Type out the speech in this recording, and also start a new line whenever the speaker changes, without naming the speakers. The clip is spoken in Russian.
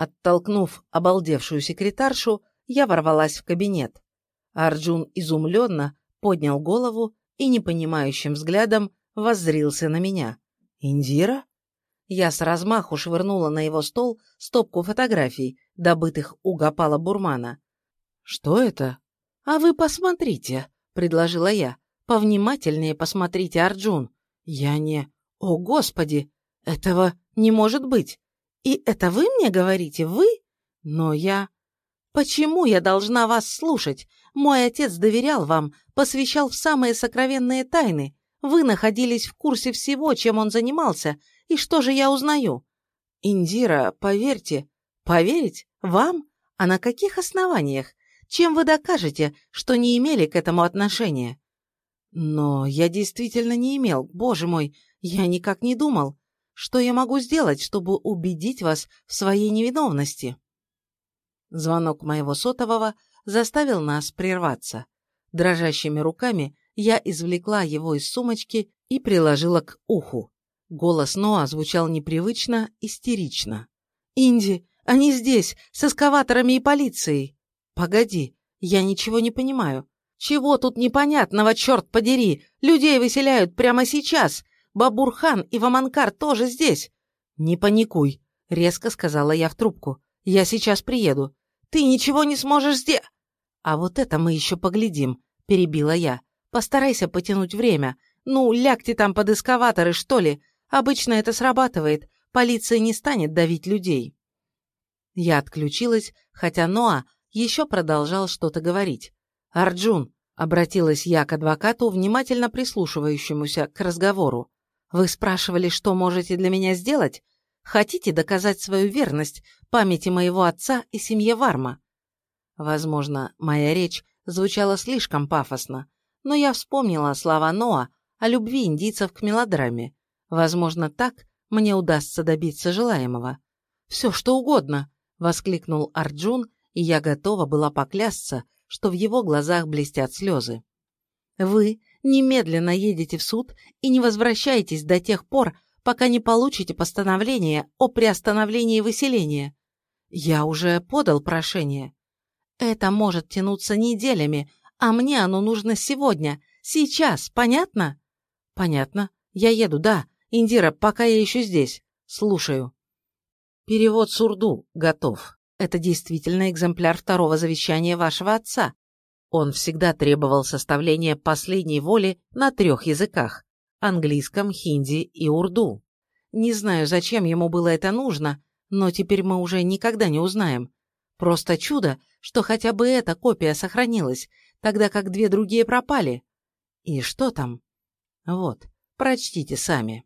Оттолкнув обалдевшую секретаршу, я ворвалась в кабинет. Арджун изумленно поднял голову и непонимающим взглядом воззрился на меня. «Индира?» Я с размаху швырнула на его стол стопку фотографий, добытых у Гапала Бурмана. «Что это?» «А вы посмотрите», — предложила я. «Повнимательнее посмотрите, Арджун. Я не... О, Господи! Этого не может быть! И это вы мне говорите, вы? Но я... Почему я должна вас слушать? Мой отец доверял вам, посвящал в самые сокровенные тайны. Вы находились в курсе всего, чем он занимался, и что же я узнаю? Индира, поверьте. Поверить? Вам? А на каких основаниях? Чем вы докажете, что не имели к этому отношения? Но я действительно не имел, боже мой, я никак не думал. Что я могу сделать, чтобы убедить вас в своей невиновности? Звонок моего сотового заставил нас прерваться. Дрожащими руками я извлекла его из сумочки и приложила к уху. Голос Ноа звучал непривычно, истерично. «Инди, они здесь, с эскаваторами и полицией!» «Погоди, я ничего не понимаю. Чего тут непонятного, черт подери? Людей выселяют прямо сейчас. Бабурхан и Ваманкар тоже здесь!» «Не паникуй», — резко сказала я в трубку. «Я сейчас приеду. Ты ничего не сможешь сделать!» «А вот это мы еще поглядим», — перебила я. «Постарайся потянуть время. Ну, лягте там под эскаваторы, что ли. Обычно это срабатывает, полиция не станет давить людей. Я отключилась, хотя Ноа еще продолжал что-то говорить. «Арджун», — обратилась я к адвокату, внимательно прислушивающемуся к разговору, «вы спрашивали, что можете для меня сделать? Хотите доказать свою верность памяти моего отца и семье Варма?» Возможно, моя речь звучала слишком пафосно, но я вспомнила слова Ноа о любви индийцев к мелодраме, Возможно, так мне удастся добиться желаемого. «Все, что угодно!» — воскликнул Арджун, и я готова была поклясться, что в его глазах блестят слезы. «Вы немедленно едете в суд и не возвращайтесь до тех пор, пока не получите постановление о приостановлении выселения. Я уже подал прошение. Это может тянуться неделями, а мне оно нужно сегодня, сейчас, понятно? Понятно. Я еду, да. Индира, пока я еще здесь. Слушаю. Перевод Сурду готов. Это действительно экземпляр второго завещания вашего отца. Он всегда требовал составления последней воли на трех языках – английском, хинди и урду. Не знаю, зачем ему было это нужно, но теперь мы уже никогда не узнаем. Просто чудо, что хотя бы эта копия сохранилась, тогда как две другие пропали. И что там? Вот, прочтите сами.